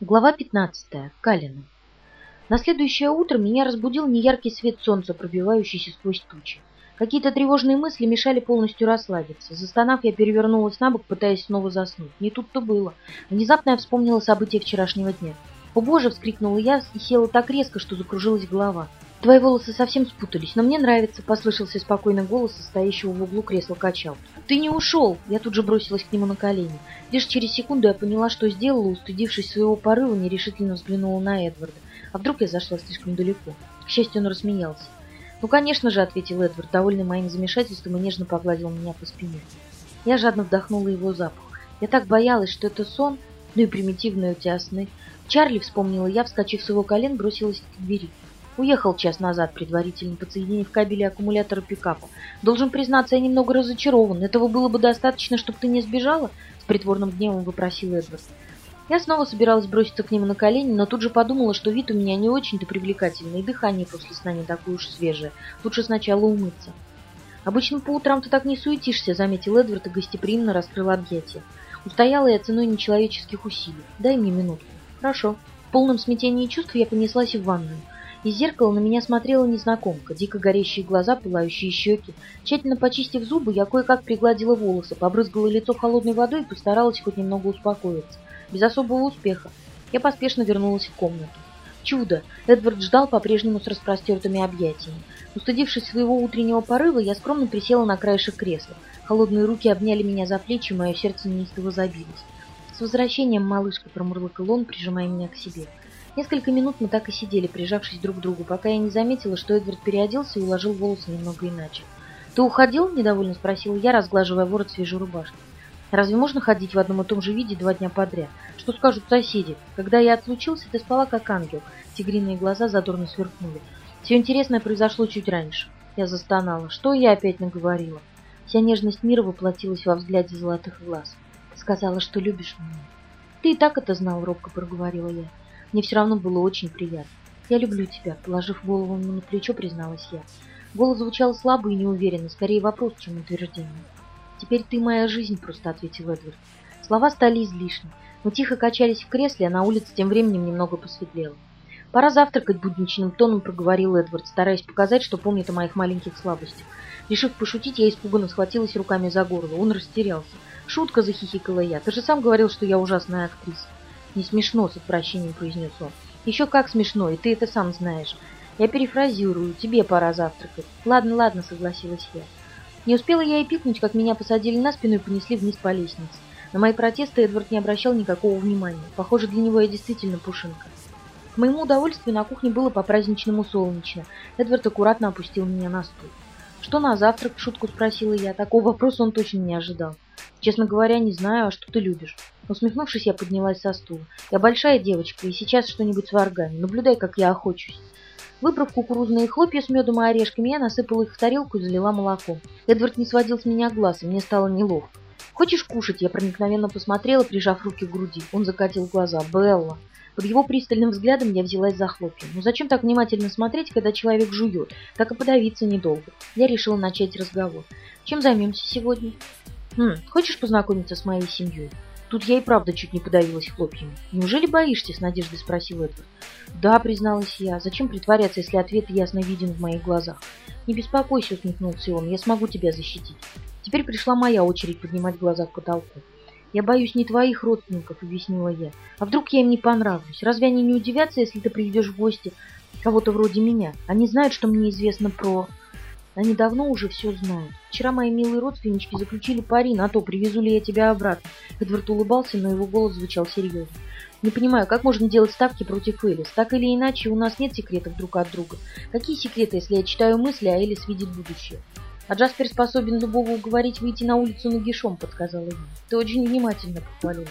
Глава 15. Калина. На следующее утро меня разбудил неяркий свет солнца, пробивающийся сквозь тучи. Какие-то тревожные мысли мешали полностью расслабиться. Застонав, я перевернулась на бок, пытаясь снова заснуть. Не тут-то было. Внезапно я вспомнила события вчерашнего дня. «О боже!» — вскрикнула я и села так резко, что закружилась голова. «Твои волосы совсем спутались, но мне нравится», — послышался спокойный голос стоящего в углу кресла качал. «Ты не ушел!» Я тут же бросилась к нему на колени. Лишь через секунду я поняла, что сделала, устыдившись своего порыва, нерешительно взглянула на Эдварда. А вдруг я зашла слишком далеко? К счастью, он рассмеялся. «Ну, конечно же», — ответил Эдвард, довольный моим замешательством и нежно погладил меня по спине. Я жадно вдохнула его запах. Я так боялась, что это сон, ну и примитивные у тебя сны. Чарли, вспомнила я, вскочив с его колен, бросилась к двери. Уехал час назад, предварительно подсоединив кабели аккумулятора пикапа. Должен признаться, я немного разочарован. Этого было бы достаточно, чтобы ты не сбежала? С притворным гневом выпросил Эдвард. Я снова собиралась броситься к нему на колени, но тут же подумала, что вид у меня не очень-то привлекательный, и дыхание после сна не такое уж свежее. Лучше сначала умыться. «Обычно по утрам ты так не суетишься», — заметил Эдвард и гостеприимно раскрыл объятия. Устояла я ценой нечеловеческих усилий. «Дай мне минутку». «Хорошо». В полном смятении чувств я понеслась в ванную. Из зеркала на меня смотрела незнакомка, дико горящие глаза, пылающие щеки. Тщательно почистив зубы, я кое-как пригладила волосы, побрызгала лицо холодной водой и постаралась хоть немного успокоиться. Без особого успеха. Я поспешно вернулась в комнату. Чудо! Эдвард ждал по-прежнему с распростертыми объятиями. Устыдившись своего утреннего порыва, я скромно присела на краешек кресла. Холодные руки обняли меня за плечи, мое сердце неистово забилось. «С возвращением, малышка!» – промурлыкал он, прижимая меня к себе. Несколько минут мы так и сидели, прижавшись друг к другу, пока я не заметила, что Эдвард переоделся и уложил волосы немного иначе. «Ты уходил?» – недовольно спросила я, разглаживая ворот свежей рубашки. «Разве можно ходить в одном и том же виде два дня подряд? Что скажут соседи? Когда я отлучился, ты спала как ангел». Тигриные глаза задорно сверкнули. «Все интересное произошло чуть раньше». Я застонала. «Что я опять наговорила?» Вся нежность мира воплотилась во взгляде золотых глаз. «Сказала, что любишь меня». «Ты и так это знал», — робко проговорила я. Мне все равно было очень приятно. «Я люблю тебя», — положив голову ему на плечо, призналась я. Голос звучал слабо и неуверенно, скорее вопрос, чем утверждение. «Теперь ты моя жизнь», — просто ответил Эдвард. Слова стали излишни. Мы тихо качались в кресле, а на улице тем временем немного посветлело. «Пора завтракать», — будничным тоном проговорил Эдвард, стараясь показать, что помнит о моих маленьких слабостях. Решив пошутить, я испуганно схватилась руками за горло. Он растерялся. «Шутка», — захихикала я. «Ты же сам говорил, что я ужасная актриса». «Не смешно», — с отвращением произнес он. «Еще как смешно, и ты это сам знаешь. Я перефразирую, тебе пора завтракать». «Ладно, ладно», — согласилась я. Не успела я и пикнуть, как меня посадили на спину и понесли вниз по лестнице. На мои протесты Эдвард не обращал никакого внимания. Похоже, для него я действительно пушинка. К моему удовольствию на кухне было по-праздничному солнечно. Эдвард аккуратно опустил меня на стул. «Что на завтрак?» – шутку спросила я. Такого вопроса он точно не ожидал. «Честно говоря, не знаю, а что ты любишь?» Усмехнувшись, я поднялась со стула. «Я большая девочка, и сейчас что-нибудь с варгами. Наблюдай, как я охочусь». Выбрав кукурузные хлопья с медом и орешками, я насыпала их в тарелку и залила молоком. Эдвард не сводил с меня глаз, и мне стало неловко. «Хочешь кушать?» Я проникновенно посмотрела, прижав руки к груди. Он закатил глаза. «Белла!» Под его пристальным взглядом я взялась за хлопья. Ну зачем так внимательно смотреть, когда человек жует? Так и подавиться недолго. Я решила начать разговор. Чем займемся сегодня? Хм, хочешь познакомиться с моей семьей? Тут я и правда чуть не подавилась хлопьями. «Неужели боишься?» — с надеждой спросил Эдвард. «Да», — призналась я. «Зачем притворяться, если ответ ясно виден в моих глазах?» «Не беспокойся», — усмехнулся он. «Я смогу тебя защитить». Теперь пришла моя очередь поднимать глаза к потолку. «Я боюсь не твоих родственников», — объяснила я. «А вдруг я им не понравлюсь? Разве они не удивятся, если ты приведешь в гости кого-то вроде меня? Они знают, что мне известно про...» Они давно уже все знают. Вчера мои милые родственнички заключили пари на то, привезу ли я тебя обратно. Эдвард улыбался, но его голос звучал серьезно. Не понимаю, как можно делать ставки против Элис? Так или иначе, у нас нет секретов друг от друга. Какие секреты, если я читаю мысли, а Элис видит будущее? А Джаспер способен любого уговорить выйти на улицу нагишом, подсказала ему. Ты очень внимательно похвалил его.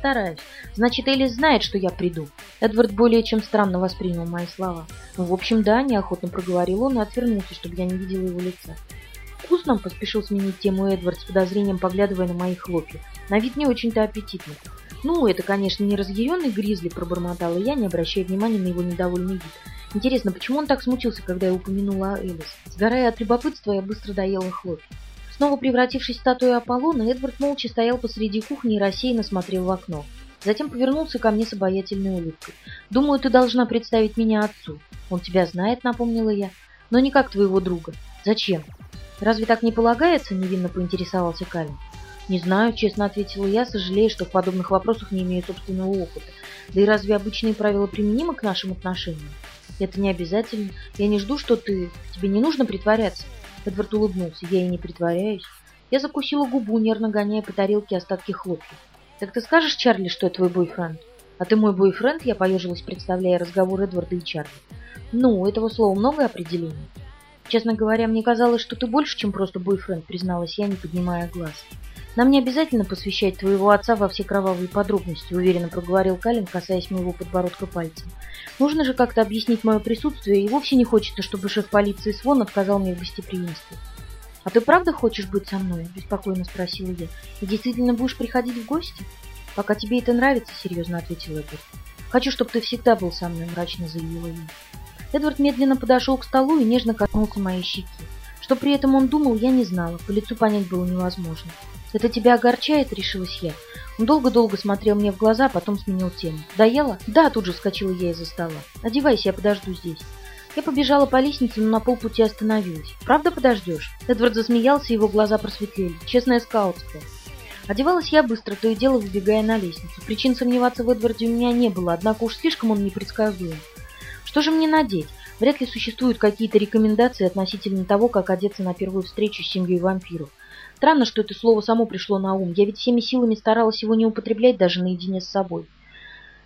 Стараюсь. Значит, Элис знает, что я приду. Эдвард более чем странно воспринял мои слова. Ну, в общем, да, неохотно проговорил он и отвернулся, чтобы я не видела его лица. Вкусным поспешил сменить тему Эдвард с подозрением, поглядывая на мои хлопья. На вид не очень-то аппетитно. Ну, это, конечно, не разъяренный гризли, пробормотала я, не обращая внимания на его недовольный вид. Интересно, почему он так смутился, когда я упомянула Элис? Сгорая от любопытства, я быстро доела хлопья. Снова превратившись в статую Аполлона, Эдвард молча стоял посреди кухни и рассеянно смотрел в окно. Затем повернулся ко мне с обаятельной улыбкой. «Думаю, ты должна представить меня отцу. Он тебя знает», — напомнила я. «Но не как твоего друга. Зачем?» «Разве так не полагается?» — невинно поинтересовался Калин. «Не знаю», — честно ответила я, сожалея, что в подобных вопросах не имею собственного опыта. Да и разве обычные правила применимы к нашим отношениям? Это не обязательно. Я не жду, что ты... Тебе не нужно притворяться. Эдвард улыбнулся. Я и не притворяюсь. Я закусила губу, нервно гоняя по тарелке остатки хлопьев. «Так ты скажешь, Чарли, что я твой бойфренд?» «А ты мой бойфренд?» Я поежилась, представляя разговор Эдварда и Чарли. «Ну, этого слова много определений». «Честно говоря, мне казалось, что ты больше, чем просто бойфренд», призналась я, не поднимая глаз. «Нам не обязательно посвящать твоего отца во все кровавые подробности», уверенно проговорил Калин, касаясь моего подбородка пальцем. «Нужно же как-то объяснить мое присутствие, и вовсе не хочется, чтобы шеф полиции Свон отказал мне в гостеприимстве». «А ты правда хочешь быть со мной?» – беспокойно спросила я. «И действительно будешь приходить в гости?» «Пока тебе это нравится», – серьезно ответил Эдвард. «Хочу, чтобы ты всегда был со мной», – мрачно заявила я. Эдвард медленно подошел к столу и нежно коснулся моей щеки. Что при этом он думал, я не знала, по лицу понять было невозможно. «Это тебя огорчает?» – решилась я. Он долго-долго смотрел мне в глаза, потом сменил тему. «Доела?» «Да», – тут же вскочила я из-за стола. «Одевайся, я подожду здесь». Я побежала по лестнице, но на полпути остановилась. «Правда подождешь?» Эдвард засмеялся, его глаза просветлели. «Честная скаутская». Одевалась я быстро, то и дело выбегая на лестницу. Причин сомневаться в Эдварде у меня не было, однако уж слишком он непредсказуем. Что же мне надеть? Вряд ли существуют какие-то рекомендации относительно того, как одеться на первую встречу с семьей вампиров. Странно, что это слово само пришло на ум. Я ведь всеми силами старалась его не употреблять даже наедине с собой.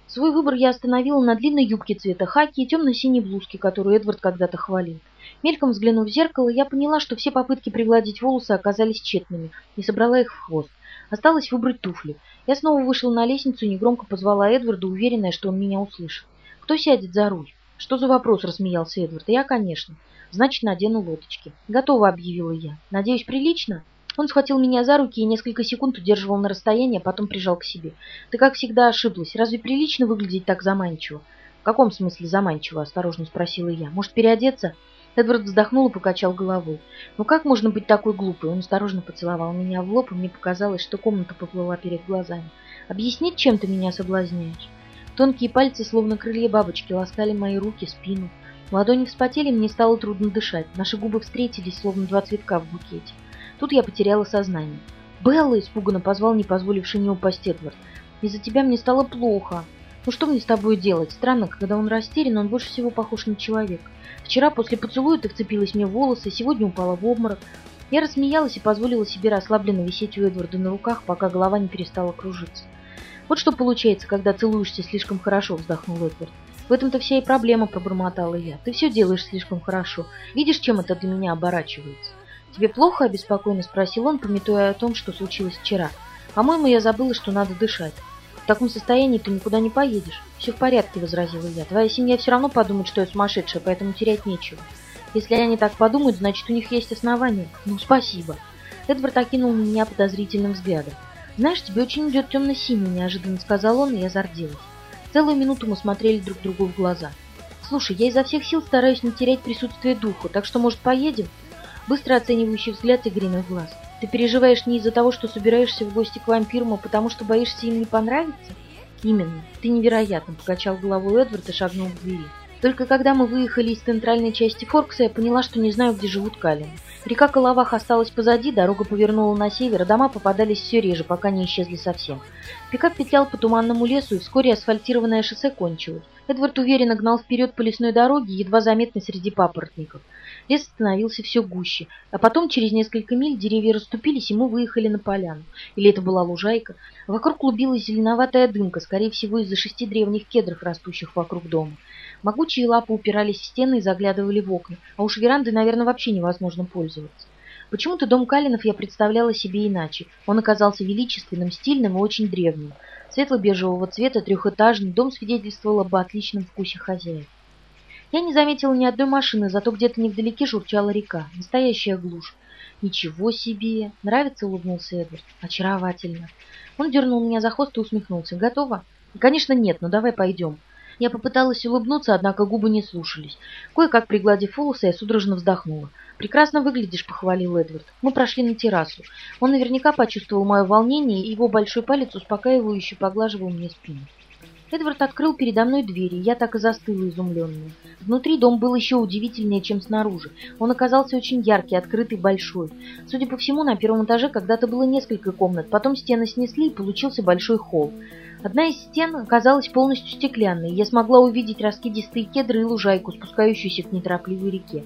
Свой выбор я остановила на длинной юбке цвета хаки и темно-синей блузке, которую Эдвард когда-то хвалил. Мельком взглянув в зеркало, я поняла, что все попытки пригладить волосы оказались тщетными, и собрала их в хвост. Осталось выбрать туфли. Я снова вышла на лестницу и негромко позвала Эдварда, уверенная, что он меня услышит. «Кто сядет за руль?» «Что за вопрос?» – рассмеялся Эдвард. «Я, конечно. Значит, надену лодочки». «Готово», – объявила я. «Надеюсь, прилично?» Он схватил меня за руки и несколько секунд удерживал на расстоянии, а потом прижал к себе. «Ты, как всегда, ошиблась. Разве прилично выглядеть так заманчиво?» «В каком смысле заманчиво?» – осторожно спросила я. «Может, переодеться?» Эдвард вздохнул и покачал головой. «Ну как можно быть такой глупой?» Он осторожно поцеловал меня в лоб, и мне показалось, что комната поплыла перед глазами. «Объяснить, чем ты меня соблазняешь?» Тонкие пальцы, словно крылья бабочки, ласкали мои руки, спину. Ладони вспотели, мне стало трудно дышать. Наши губы встретились, словно два цветка в букете. Тут я потеряла сознание. «Белла!» – испуганно позвал, не позволивший мне упасть Эдвард. «Из-за тебя мне стало плохо. Ну что мне с тобой делать? Странно, когда он растерян, он больше всего похож на человека. Вчера после поцелуя ты вцепилась мне в волосы, сегодня упала в обморок. Я рассмеялась и позволила себе расслабленно висеть у Эдварда на руках, пока голова не перестала кружиться. «Вот что получается, когда целуешься слишком хорошо», – вздохнул Эдвард. «В этом-то вся и проблема», – пробормотала я. «Ты все делаешь слишком хорошо. Видишь, чем это для меня оборачивается?» «Тебе плохо?» – обеспокоенно спросил он, пометуя о том, что случилось вчера. «По-моему, я забыла, что надо дышать. В таком состоянии ты никуда не поедешь». «Все в порядке», – возразила я. «Твоя семья все равно подумает, что я сумасшедшая, поэтому терять нечего. Если они так подумают, значит, у них есть основания. Ну, спасибо». Эдвард окинул меня подозрительным взглядом. «Знаешь, тебе очень идет темно-синий», – неожиданно сказал он, и я зарделась. Целую минуту мы смотрели друг другу в глаза. «Слушай, я изо всех сил стараюсь не терять присутствие духа, так что, может, поедем?» Быстро оценивающий взгляд тигриных глаз. Ты переживаешь не из-за того, что собираешься в гости к вампирам, а потому что боишься им не понравиться? Именно. Ты невероятно, покачал головой Эдвард и шагнул к двери. Только когда мы выехали из центральной части Форкса, я поняла, что не знаю, где живут Калины. Река Коловах осталась позади, дорога повернула на север, а дома попадались все реже, пока не исчезли совсем. Пикап петлял по туманному лесу, и вскоре асфальтированное шоссе кончилось. Эдвард уверенно гнал вперед по лесной дороге, едва заметный среди папоротников. Лес становился все гуще, а потом через несколько миль деревья расступились, и мы выехали на поляну. Или это была лужайка. Вокруг клубилась зеленоватая дымка, скорее всего из-за шести древних кедров, растущих вокруг дома. Могучие лапы упирались в стены и заглядывали в окна, а уж верандой, наверное, вообще невозможно пользоваться. Почему-то дом Калинов я представляла себе иначе. Он оказался величественным, стильным и очень древним. Светло-бежевого цвета, трехэтажный, дом свидетельствовал об отличном вкусе хозяев. Я не заметила ни одной машины, зато где-то невдалеке журчала река. Настоящая глушь. «Ничего себе! Нравится?» — улыбнулся Эдвард. «Очаровательно!» Он дернул меня за хвост и усмехнулся. «Готово?» «Конечно нет, но давай пойдем». Я попыталась улыбнуться, однако губы не слушались. Кое-как пригладив волосы, я судорожно вздохнула. «Прекрасно выглядишь», — похвалил Эдвард. Мы прошли на террасу. Он наверняка почувствовал мое волнение, и его большой палец успокаивающе поглаживал мне спину. Эдвард открыл передо мной двери, я так и застыла изумленная. Внутри дом был еще удивительнее, чем снаружи. Он оказался очень яркий, открытый, большой. Судя по всему, на первом этаже когда-то было несколько комнат, потом стены снесли, и получился большой холл. Одна из стен оказалась полностью стеклянной, и я смогла увидеть раскидистые кедры и лужайку, спускающуюся к неторопливой реке.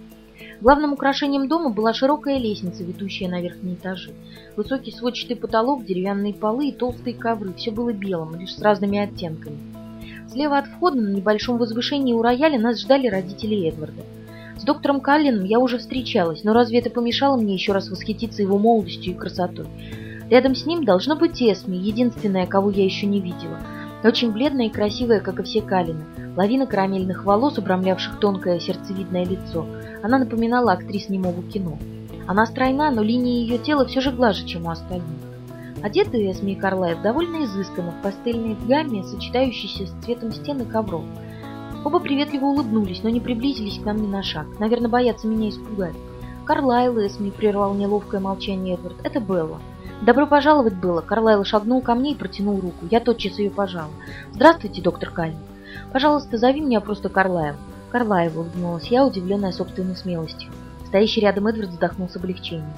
Главным украшением дома была широкая лестница, ведущая на верхние этажи. Высокий сводчатый потолок, деревянные полы и толстые ковры – все было белым, лишь с разными оттенками. Слева от входа на небольшом возвышении у рояля нас ждали родители Эдварда. С доктором Каллином я уже встречалась, но разве это помешало мне еще раз восхититься его молодостью и красотой? Рядом с ним должно быть Эсми, единственная, кого я еще не видела. Очень бледная и красивая, как и все Калины. Лавина карамельных волос, обрамлявших тонкое сердцевидное лицо. Она напоминала актрис немого кино. Она стройна, но линии ее тела все же глаже, чем у остальных. Одеты Эсми и Карлайв довольно изысканно, в пастельной гамме, сочетающейся с цветом стены ковров. Оба приветливо улыбнулись, но не приблизились к нам ни на шаг. Наверное, боятся меня испугать. Карлайл Эсми прервал неловкое молчание Эдвард. Это Белла. «Добро пожаловать, Белла!» Карлайл шагнул ко мне и протянул руку. Я тотчас ее пожала. «Здравствуйте, доктор Каллин. Пожалуйста, зови меня просто Карлайл». Карлайл улыбнулась я, удивленная собственной смелостью. Стоящий рядом Эдвард вздохнул с облегчением.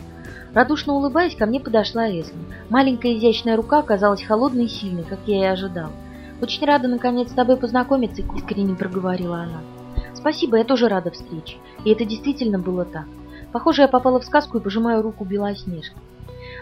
Радушно улыбаясь, ко мне подошла Эсми. Маленькая изящная рука оказалась холодной и сильной, как я и ожидал. «Очень рада, наконец, с тобой познакомиться», — искренне проговорила она. «Спасибо, я тоже рада встрече». И это действительно было так. Похоже, я попала в сказку и пожимаю руку Белоснежки.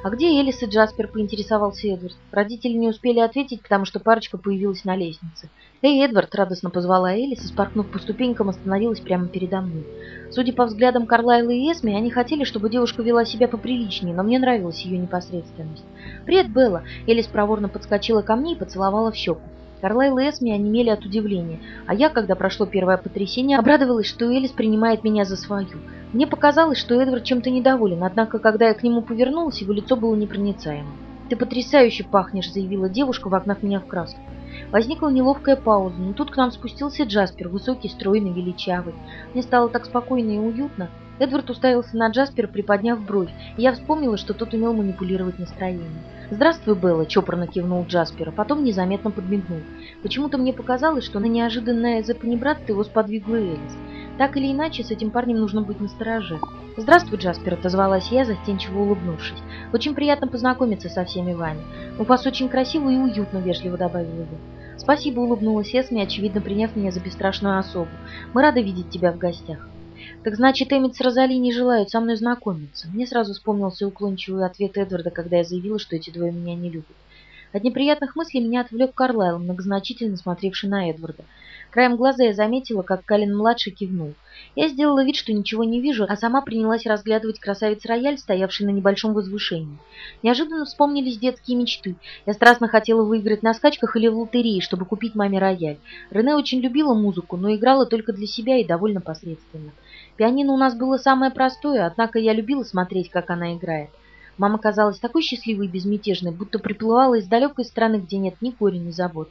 «А где Элис и Джаспер?» – поинтересовался Эдвард. Родители не успели ответить, потому что парочка появилась на лестнице. «Эй, Эдвард!» – радостно позвала Элис и, спорхнув по ступенькам, остановилась прямо передо мной. Судя по взглядам Карлайла и Эсми, они хотели, чтобы девушка вела себя поприличнее, но мне нравилась ее непосредственность. «Привет, Белла!» Элис проворно подскочила ко мне и поцеловала в щеку. Карлайл и Эсми онемели от удивления, а я, когда прошло первое потрясение, обрадовалась, что Элис принимает меня за свою. Мне показалось, что Эдвард чем-то недоволен, однако, когда я к нему повернулась, его лицо было непроницаемым. «Ты потрясающе пахнешь», — заявила девушка, вогнав меня в краску. Возникла неловкая пауза, но тут к нам спустился Джаспер, высокий, стройный, величавый. Мне стало так спокойно и уютно. Эдвард уставился на Джаспера, приподняв бровь, и я вспомнила, что тот умел манипулировать настроением. «Здравствуй, Белла», — чопорно кивнул Джаспер, а потом незаметно подмигнул. Почему-то мне показалось, что на неожиданное запанибратство его сподвигла Элис. Так или иначе, с этим парнем нужно быть настороже. «Здравствуй, Джаспер», — отозвалась я, застенчиво улыбнувшись. «Очень приятно познакомиться со всеми вами. У вас очень красиво и уютно», — вежливо добавила я. «Спасибо», — улыбнулась Эсми, очевидно приняв меня за бесстрашную особу. «Мы рады видеть тебя в гостях». «Так значит, Эммит с Розали не желают со мной знакомиться». Мне сразу вспомнился уклончивый ответ Эдварда, когда я заявила, что эти двое меня не любят. От неприятных мыслей меня отвлек Карлайл, многозначительно смотревший на Эдварда. Краем глаза я заметила, как Калин-младший кивнул. Я сделала вид, что ничего не вижу, а сама принялась разглядывать красавец-рояль, стоявший на небольшом возвышении. Неожиданно вспомнились детские мечты. Я страстно хотела выиграть на скачках или в лотерее, чтобы купить маме рояль. Рене очень любила музыку, но играла только для себя и довольно посредственно. Пианино у нас было самое простое, однако я любила смотреть, как она играет. Мама казалась такой счастливой и безмятежной, будто приплывала из далекой страны, где нет ни горя, ни забот.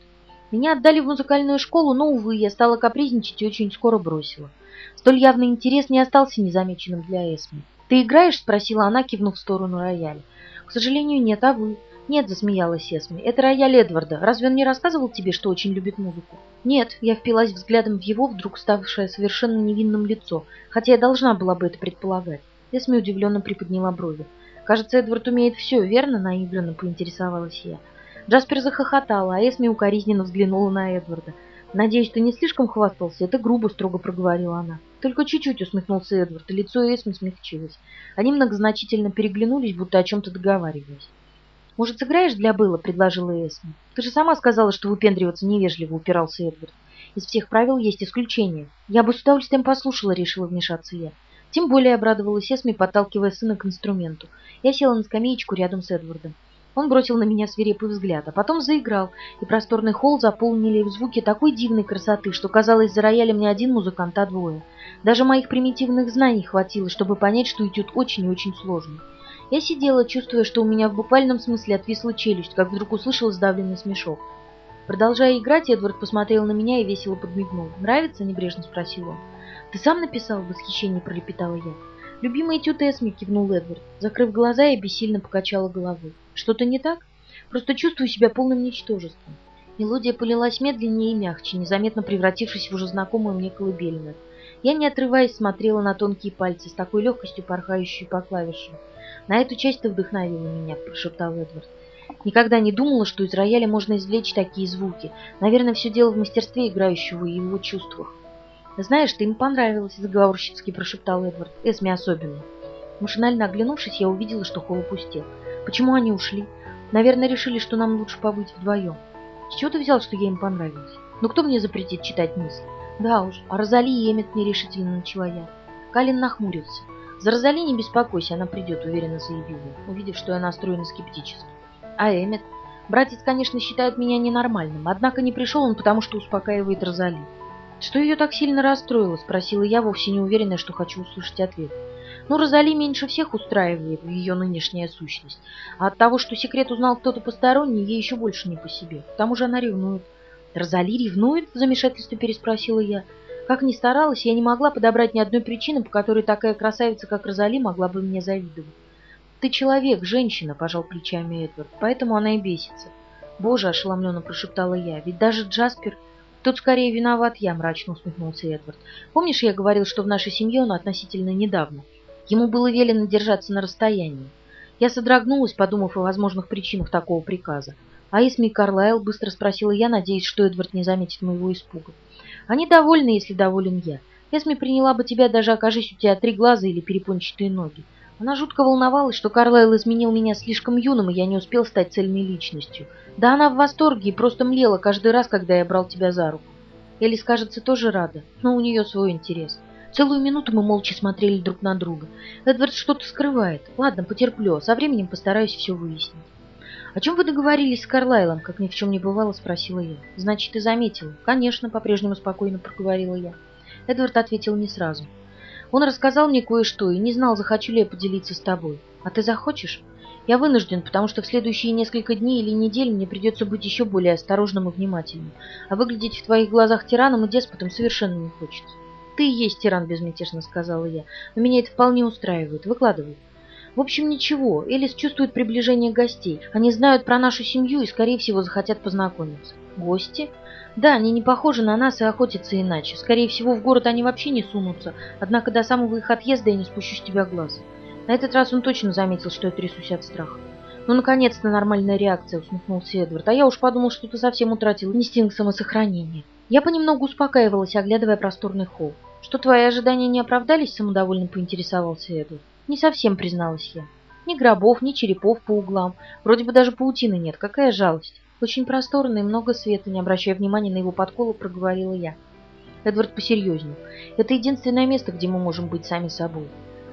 Меня отдали в музыкальную школу, но, увы, я стала капризничать и очень скоро бросила. Столь явный интерес не остался незамеченным для Эсми. «Ты играешь?» – спросила она, кивнув в сторону рояля. «К сожалению, нет, а вы?» «Нет», – засмеялась Эсми, – «это рояль Эдварда. Разве он не рассказывал тебе, что очень любит музыку?» «Нет», – я впилась взглядом в его, вдруг ставшее совершенно невинным лицо, хотя я должна была бы это предполагать. Эсми удивленно приподняла брови. «Кажется, Эдвард умеет все, верно?» – наигранно поинтересовалась я. Джаспер захохотал, а Эсми укоризненно взглянула на Эдварда. «Надеюсь, ты не слишком хвастался?» Это грубо, строго проговорила она. Только чуть-чуть усмехнулся Эдвард, и лицо Эсми смягчилось. Они многозначительно переглянулись, будто о чем-то договаривались. «Может, сыграешь для Белла?» — предложила Эсми. «Ты же сама сказала, что выпендриваться невежливо», — упирался Эдвард. «Из всех правил есть исключения. Я бы с удовольствием послушала», — решила вмешаться я. Тем более обрадовалась Эсми, подталкивая сына к инструменту. Я села на скамеечку рядом с Эдвардом. Он бросил на меня свирепый взгляд, а потом заиграл, и просторный холл заполнили в звуки такой дивной красоты, что казалось, за роялем не один музыкант, а двое. Даже моих примитивных знаний хватило, чтобы понять, что этюд очень и очень сложный. Я сидела, чувствуя, что у меня в буквальном смысле отвисла челюсть, как вдруг услышал сдавленный смешок. Продолжая играть, Эдвард посмотрел на меня и весело подмигнул. «Нравится?» – небрежно спросил он. «Ты сам написал?» – в восхищении пролепетала я. «Любимый этюд Эсми», — кивнул Эдвард. Закрыв глаза, я бессильно покачала головой. «Что-то не так? Просто чувствую себя полным ничтожеством». Мелодия полилась медленнее и мягче, незаметно превратившись в уже знакомую мне колыбельную. Я, не отрываясь, смотрела на тонкие пальцы, с такой легкостью порхающие по клавишам. «На эту часть ты вдохновила меня», — прошептал Эдвард. Никогда не думала, что из рояля можно извлечь такие звуки. Наверное, все дело в мастерстве играющего и его чувствах. «Знаешь, ты им понравилось», — заговорщицки прошептал Эдвард. «Эсме особенно». Машинально оглянувшись, я увидела, что холл опустел. «Почему они ушли? Наверное, решили, что нам лучше побыть вдвоем. С чего ты взял, что я им понравилась? Ну кто мне запретит читать мысли?» «Да уж, а Розали Эммет нерешительно начала я». Калин нахмурился. «За Розали не беспокойся, она придет», — уверенно заявила, увидев, что я настроена скептически. «А Эммет?» Братец, конечно, считает меня ненормальным, однако не пришел он, потому что успокаивает Розали. «Что ее так сильно расстроило?» – спросила я, вовсе не уверенная, что хочу услышать ответ. Ну, Розали меньше всех устраивает ее нынешняя сущность. А от того, что секрет узнал кто-то посторонний, ей еще больше не по себе. К тому же она ревнует. «Розали ревнует?» – в замешательстве переспросила я. Как ни старалась, я не могла подобрать ни одной причины, по которой такая красавица, как Розали, могла бы мне завидовать. «Ты человек, женщина», – пожал плечами Эдвард, – «поэтому она и бесится». «Боже», – ошеломленно прошептала я, – «ведь даже Джаспер...» «Тут скорее виноват я», – мрачно усмехнулся Эдвард. «Помнишь, я говорил, что в нашей семье он относительно недавно? Ему было велено держаться на расстоянии. Я содрогнулась, подумав о возможных причинах такого приказа. А Эсми Карлайл быстро спросила я, надеясь, что Эдвард не заметит моего испуга. Они довольны, если доволен я. Эсми приняла бы тебя, даже окажись у тебя три глаза или перепончатые ноги. Она жутко волновалась, что Карлайл изменил меня слишком юным, и я не успел стать цельной личностью. Да она в восторге и просто млела каждый раз, когда я брал тебя за руку. Элис, кажется, тоже рада, но у нее свой интерес. Целую минуту мы молча смотрели друг на друга. Эдвард что-то скрывает. Ладно, потерплю, а со временем постараюсь все выяснить. «О чем вы договорились с Карлайлом?» Как ни в чем не бывало, спросила я. «Значит, ты заметил?» «Конечно», — по-прежнему спокойно проговорила я. Эдвард ответил не сразу. Он рассказал мне кое-что и не знал, захочу ли я поделиться с тобой. А ты захочешь? Я вынужден, потому что в следующие несколько дней или недель мне придется быть еще более осторожным и внимательным. А выглядеть в твоих глазах тираном и деспотом совершенно не хочется. Ты и есть тиран, безмятежно сказала я. Но меня это вполне устраивает. Выкладывай. В общем, ничего. Элис чувствует приближение гостей. Они знают про нашу семью и, скорее всего, захотят познакомиться. Гости? Да, они не похожи на нас и охотятся иначе. Скорее всего, в город они вообще не сунутся. Однако до самого их отъезда я не спущу с тебя глаз. На этот раз он точно заметил, что я трясусь от страха. «Ну, наконец-то нормальная реакция», — усмехнулся Эдвард. «А я уж подумал, что ты совсем утратил инстинкт самосохранения». Я понемногу успокаивалась, оглядывая просторный холл. «Что, твои ожидания не оправдались?» — самодовольно поинтересовался Эдвард. «Не совсем», — призналась я. «Ни гробов, ни черепов по углам. Вроде бы даже паутины нет. Какая жалость. Очень просторно и много света, не обращая внимания на его подколы, проговорила я. Эдвард посерьезнел. Это единственное место, где мы можем быть сами собой.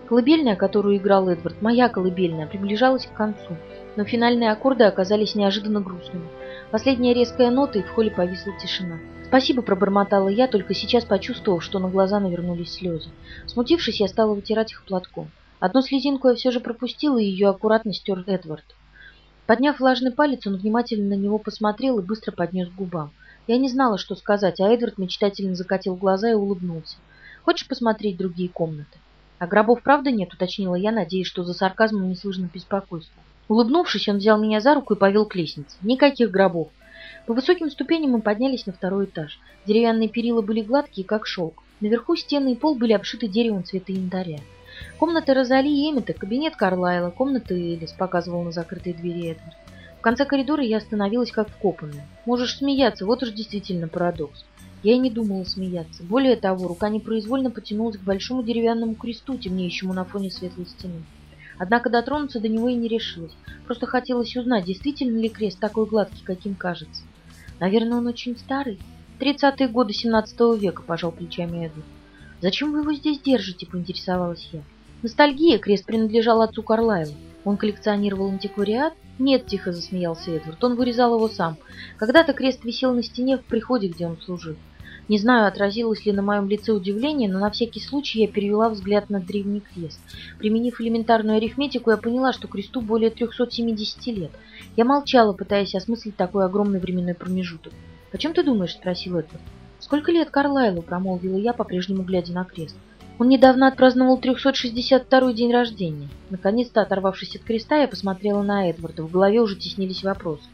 Колыбельная, которую играл Эдвард, моя колыбельная, приближалась к концу, но финальные аккорды оказались неожиданно грустными. Последняя резкая нота, и в холле повисла тишина. «Спасибо», — пробормотала я, только сейчас почувствовав, что на глаза навернулись слезы. Смутившись, я стала вытирать их платком. Одну слезинку я все же пропустила, и ее аккуратно стер Эдвард. Подняв влажный палец, он внимательно на него посмотрел и быстро поднес к губам. Я не знала, что сказать, а Эдвард мечтательно закатил глаза и улыбнулся. «Хочешь посмотреть другие комнаты?» «А гробов правда нет?» — уточнила я, надеясь, что за сарказмом не слышно беспокойства. Улыбнувшись, он взял меня за руку и повел к лестнице. Никаких гробов. По высоким ступеням мы поднялись на второй этаж. Деревянные перила были гладкие, как шелк. Наверху стены и пол были обшиты деревом цвета янтаря. Комната Розали и Эммета, кабинет Карлайла, комната Элис, показывал на закрытые двери Эдвард. В конце коридора я остановилась как вкопанная. Можешь смеяться, вот уж действительно парадокс. Я и не думала смеяться. Более того, рука непроизвольно потянулась к большому деревянному кресту, темнеющему на фоне светлой стены. Однако дотронуться до него и не решилась. Просто хотелось узнать, действительно ли крест такой гладкий, каким кажется. Наверное, он очень старый. Тридцатые годы семнадцатого века, пожал плечами Эдвард. «Зачем вы его здесь держите?» – поинтересовалась я. «Ностальгия, крест принадлежал отцу Карлайлу. Он коллекционировал антиквариат?» «Нет», – тихо засмеялся Эдвард, – «он вырезал его сам. Когда-то крест висел на стене в приходе, где он служил. Не знаю, отразилось ли на моем лице удивление, но на всякий случай я перевела взгляд на древний крест. Применив элементарную арифметику, я поняла, что кресту более 370 лет. Я молчала, пытаясь осмыслить такой огромный временной промежуток. «О чем ты думаешь?» – спросил Эдвард. «Сколько лет Карлайлу?» – промолвила я, по-прежнему глядя на крест. Он недавно отпраздновал 362-й день рождения. Наконец-то, оторвавшись от креста, я посмотрела на Эдварда. В голове уже теснились вопросы.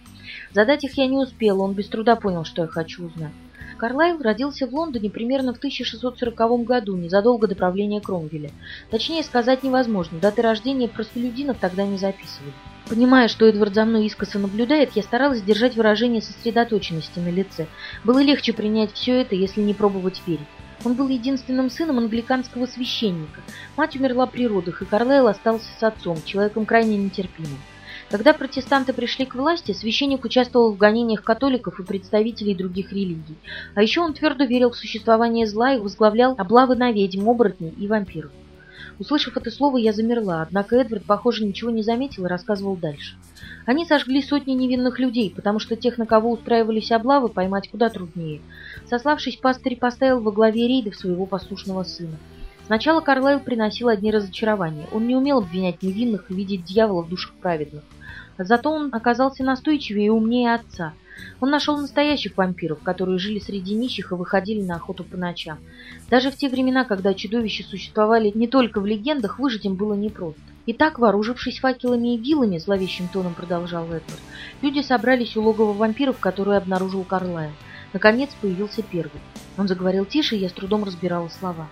Задать их я не успела, он без труда понял, что я хочу узнать. Карлайл родился в Лондоне примерно в 1640 году, незадолго до правления Кромвеля. Точнее сказать невозможно, даты рождения простолюдинов тогда не записывали. Понимая, что Эдвард за мной искоса наблюдает, я старалась держать выражение сосредоточенности на лице. Было легче принять все это, если не пробовать верить. Он был единственным сыном англиканского священника. Мать умерла при родах, и Карлайл остался с отцом, человеком крайне нетерпимым. Когда протестанты пришли к власти, священник участвовал в гонениях католиков и представителей других религий. А еще он твердо верил в существование зла и возглавлял облавы на ведьм, оборотней и вампиров. Услышав это слово, я замерла, однако Эдвард, похоже, ничего не заметил и рассказывал дальше. Они сожгли сотни невинных людей, потому что тех, на кого устраивались облавы, поймать куда труднее. Сославшись, пастырь поставил во главе рейдов своего послушного сына. Сначала Карлайл приносил одни разочарования. Он не умел обвинять невинных и видеть дьявола в душах праведных. Зато он оказался настойчивее и умнее отца. Он нашел настоящих вампиров, которые жили среди нищих и выходили на охоту по ночам. Даже в те времена, когда чудовища существовали не только в легендах, выжить им было непросто. Итак, вооружившись факелами и вилами, зловещим тоном продолжал Эдвард, люди собрались у логова вампиров, которые обнаружил Карлайл. Наконец появился первый. Он заговорил тише, и я с трудом разбирала слова.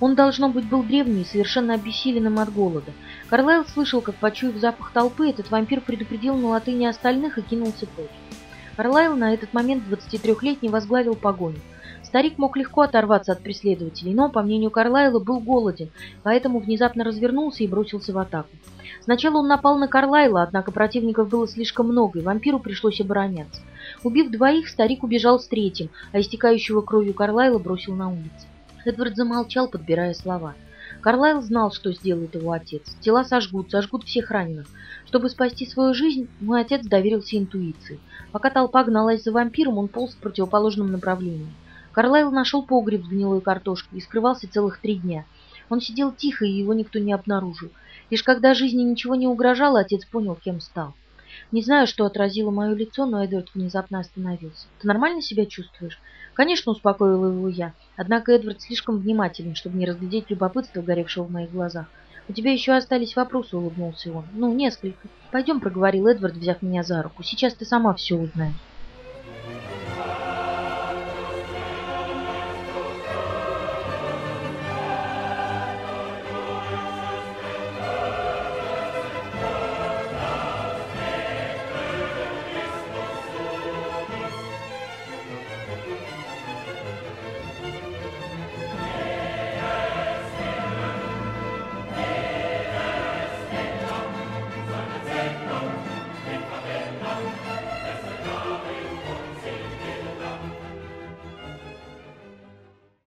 Он, должно быть, был древний и совершенно обессиленным от голода. Карлайл слышал, как, почуяв запах толпы, этот вампир предупредил на латыни остальных и кинулся прочь. Карлайл на этот момент 23-летний возглавил погоню. Старик мог легко оторваться от преследователей, но, по мнению Карлайла, был голоден, поэтому внезапно развернулся и бросился в атаку. Сначала он напал на Карлайла, однако противников было слишком много, и вампиру пришлось обороняться. Убив двоих, старик убежал с третьим, а истекающего кровью Карлайла бросил на улицу. Эдвард замолчал, подбирая слова. Карлайл знал, что сделает его отец. Тела сожгут, сожгут всех раненых. Чтобы спасти свою жизнь, мой отец доверился интуиции. Пока толпа гналась за вампиром, он полз в противоположном направлении. Карлайл нашел погреб с гнилой картошкой и скрывался целых три дня. Он сидел тихо, и его никто не обнаружил. Лишь когда жизни ничего не угрожало, отец понял, кем стал. Не знаю, что отразило мое лицо, но Эдвард внезапно остановился. «Ты нормально себя чувствуешь?» «Конечно», — успокоила его я. Однако Эдвард слишком внимателен, чтобы не разглядеть любопытство, горевшего в моих глазах. «У тебя еще остались вопросы», — улыбнулся он. «Ну, несколько». «Пойдем», — проговорил Эдвард, взяв меня за руку. «Сейчас ты сама все узнаешь».